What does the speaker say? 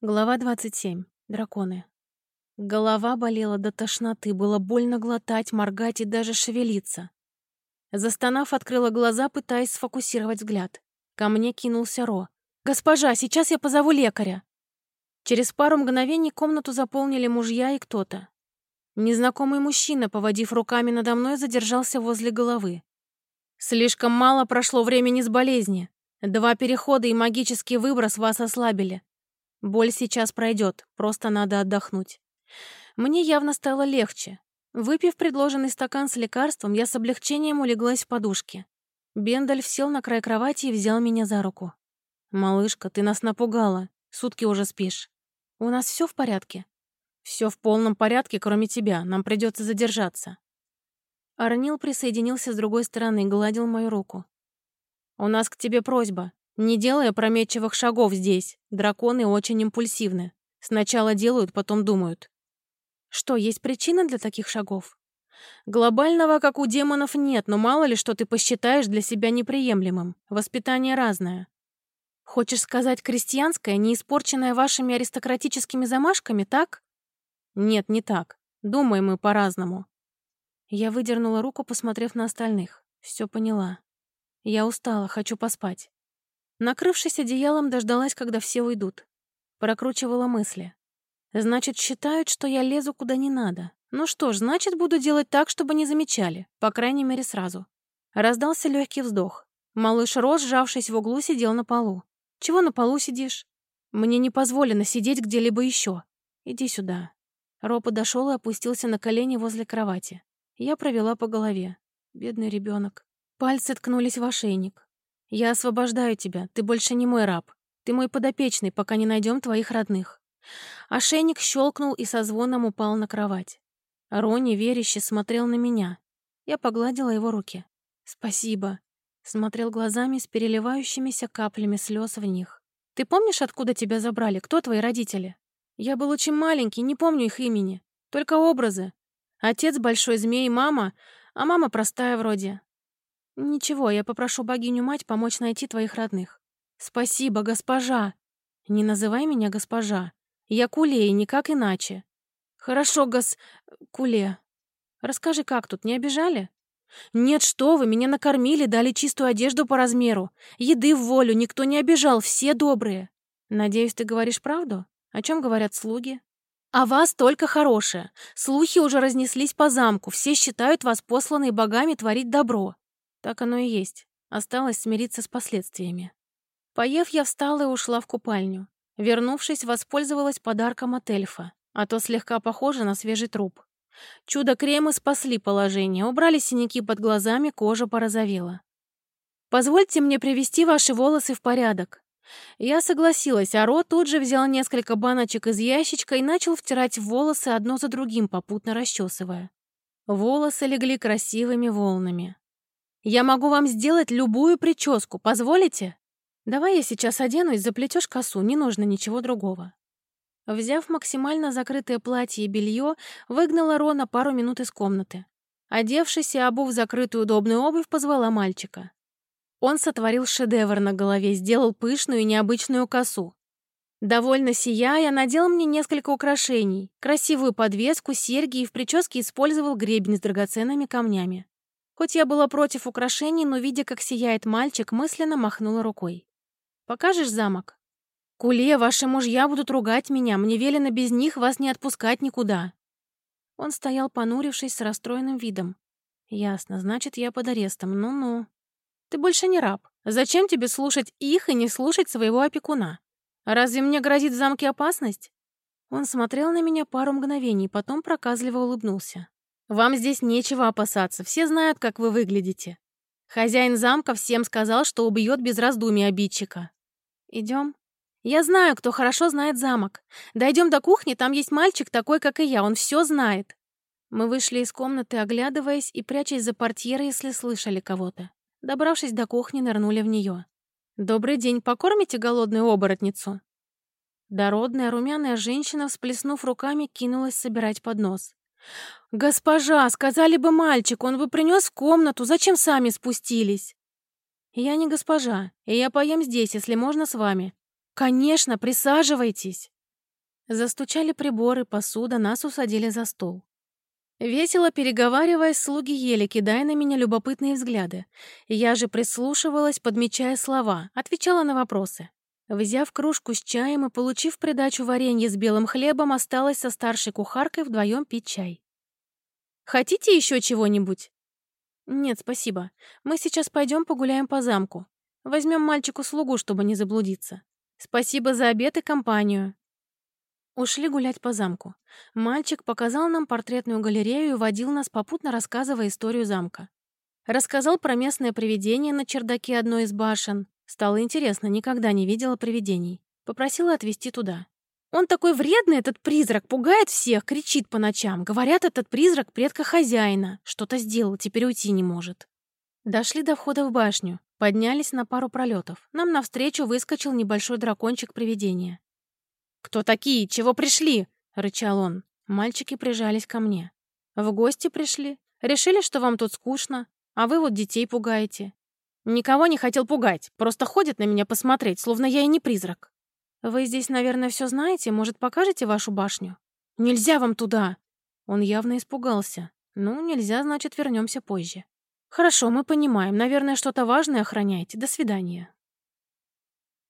Глава 27. Драконы. Голова болела до тошноты, было больно глотать, моргать и даже шевелиться. Застонав, открыла глаза, пытаясь сфокусировать взгляд. Ко мне кинулся Ро. «Госпожа, сейчас я позову лекаря!» Через пару мгновений комнату заполнили мужья и кто-то. Незнакомый мужчина, поводив руками надо мной, задержался возле головы. «Слишком мало прошло времени с болезни. Два перехода и магический выброс вас ослабили. Боль сейчас пройдет, просто надо отдохнуть. Мне явно стало легче. Выпив предложенный стакан с лекарством, я с облегчением улеглась в подушке. Бендальф сел на край кровати и взял меня за руку. «Малышка, ты нас напугала. Сутки уже спишь. У нас все в порядке?» «Все в полном порядке, кроме тебя. Нам придется задержаться». Арнил присоединился с другой стороны и гладил мою руку. «У нас к тебе просьба. Не делай опрометчивых шагов здесь. Драконы очень импульсивны. Сначала делают, потом думают. Что, есть причина для таких шагов? Глобального, как у демонов, нет, но мало ли, что ты посчитаешь для себя неприемлемым. Воспитание разное. Хочешь сказать, крестьянское, не испорченное вашими аристократическими замашками, так? Нет, не так. Думаем мы по-разному. Я выдернула руку, посмотрев на остальных. Все поняла. Я устала, хочу поспать. Накрывшись одеялом, дождалась, когда все уйдут. Прокручивала мысли. Значит, считают, что я лезу куда не надо. Ну что ж, значит, буду делать так, чтобы не замечали. По крайней мере, сразу. Раздался легкий вздох. Малыш Рос, сжавшись в углу, сидел на полу. «Чего на полу сидишь?» «Мне не позволено сидеть где-либо еще. Иди сюда». Ро подошел и опустился на колени возле кровати. Я провела по голове. Бедный ребенок. Пальцы ткнулись в ошейник. «Я освобождаю тебя, ты больше не мой раб. Ты мой подопечный, пока не найдем твоих родных». Ошейник щелкнул и со звоном упал на кровать. Рони веряще смотрел на меня. Я погладила его руки. «Спасибо», — смотрел глазами с переливающимися каплями слез в них. «Ты помнишь, откуда тебя забрали? Кто твои родители?» «Я был очень маленький, не помню их имени. Только образы. Отец — большой змей, мама, а мама простая вроде. «Ничего, я попрошу богиню-мать помочь найти твоих родных». «Спасибо, госпожа!» «Не называй меня госпожа. Я Куле и никак иначе». «Хорошо, гос... Куле. Расскажи, как тут, не обижали?» «Нет, что вы, меня накормили, дали чистую одежду по размеру. Еды в волю, никто не обижал, все добрые». «Надеюсь, ты говоришь правду? О чем говорят слуги?» «А вас только хорошее. Слухи уже разнеслись по замку, все считают вас посланной богами творить добро. Так оно и есть. Осталось смириться с последствиями. Поев, я встала и ушла в купальню. Вернувшись, воспользовалась подарком от эльфа, а то слегка похоже на свежий труп. Чудо-кремы спасли положение, убрали синяки под глазами, кожа порозовела. «Позвольте мне привести ваши волосы в порядок». Я согласилась, а Ро тут же взял несколько баночек из ящичка и начал втирать волосы одно за другим, попутно расчесывая. Волосы легли красивыми волнами. Я могу вам сделать любую прическу, позволите? Давай я сейчас оденусь, заплетешь косу, не нужно ничего другого. Взяв максимально закрытое платье и белье, выгнала Рона пару минут из комнаты. Одевшись и обув закрытую удобную обувь, позвала мальчика. Он сотворил шедевр на голове, сделал пышную и необычную косу. Довольно сияя, надел мне несколько украшений, красивую подвеску, серьги и в прическе использовал гребень с драгоценными камнями. Хоть я была против украшений, но, видя, как сияет мальчик, мысленно махнула рукой. «Покажешь замок?» «Куле, ваши мужья будут ругать меня, мне велено без них вас не отпускать никуда». Он стоял, понурившись, с расстроенным видом. «Ясно, значит, я под арестом, ну-ну». «Ты больше не раб. Зачем тебе слушать их и не слушать своего опекуна? Разве мне грозит в замке опасность?» Он смотрел на меня пару мгновений, потом проказливо улыбнулся. Вам здесь нечего опасаться, все знают, как вы выглядите. Хозяин замка всем сказал, что убьет без раздумий обидчика. Идем. Я знаю, кто хорошо знает замок. Дойдем до кухни, там есть мальчик такой, как и я, он все знает. Мы вышли из комнаты, оглядываясь и прячась за портьеры, если слышали кого-то. Добравшись до кухни, нырнули в нее. «Добрый день, покормите голодную оборотницу?» Дородная румяная женщина, всплеснув руками, кинулась собирать поднос. «Госпожа, сказали бы мальчик, он бы принес в комнату, зачем сами спустились?» «Я не госпожа, и я поем здесь, если можно с вами». «Конечно, присаживайтесь!» Застучали приборы, посуда, нас усадили за стол. Весело переговариваясь, слуги ели, кидая на меня любопытные взгляды. Я же прислушивалась, подмечая слова, отвечала на вопросы. Взяв кружку с чаем и получив придачу варенье с белым хлебом, осталась со старшей кухаркой вдвоем пить чай. «Хотите еще чего-нибудь?» «Нет, спасибо. Мы сейчас пойдем погуляем по замку. Возьмем мальчику слугу, чтобы не заблудиться. Спасибо за обед и компанию». Ушли гулять по замку. Мальчик показал нам портретную галерею и водил нас, попутно рассказывая историю замка. Рассказал про местное привидение на чердаке одной из башен. Стало интересно, никогда не видела привидений. Попросила отвезти туда. Он такой вредный, этот призрак, пугает всех, кричит по ночам. Говорят, этот призрак предка хозяина. Что-то сделал, теперь уйти не может. Дошли до входа в башню. Поднялись на пару пролетов. Нам навстречу выскочил небольшой дракончик привидения. «Кто такие? Чего пришли?» — рычал он. Мальчики прижались ко мне. «В гости пришли. Решили, что вам тут скучно, а вы вот детей пугаете». «Никого не хотел пугать, просто ходят на меня посмотреть, словно я и не призрак». «Вы здесь, наверное, все знаете, может, покажете вашу башню?» «Нельзя вам туда!» Он явно испугался. «Ну, нельзя, значит, вернемся позже». «Хорошо, мы понимаем. Наверное, что-то важное охраняете. До свидания».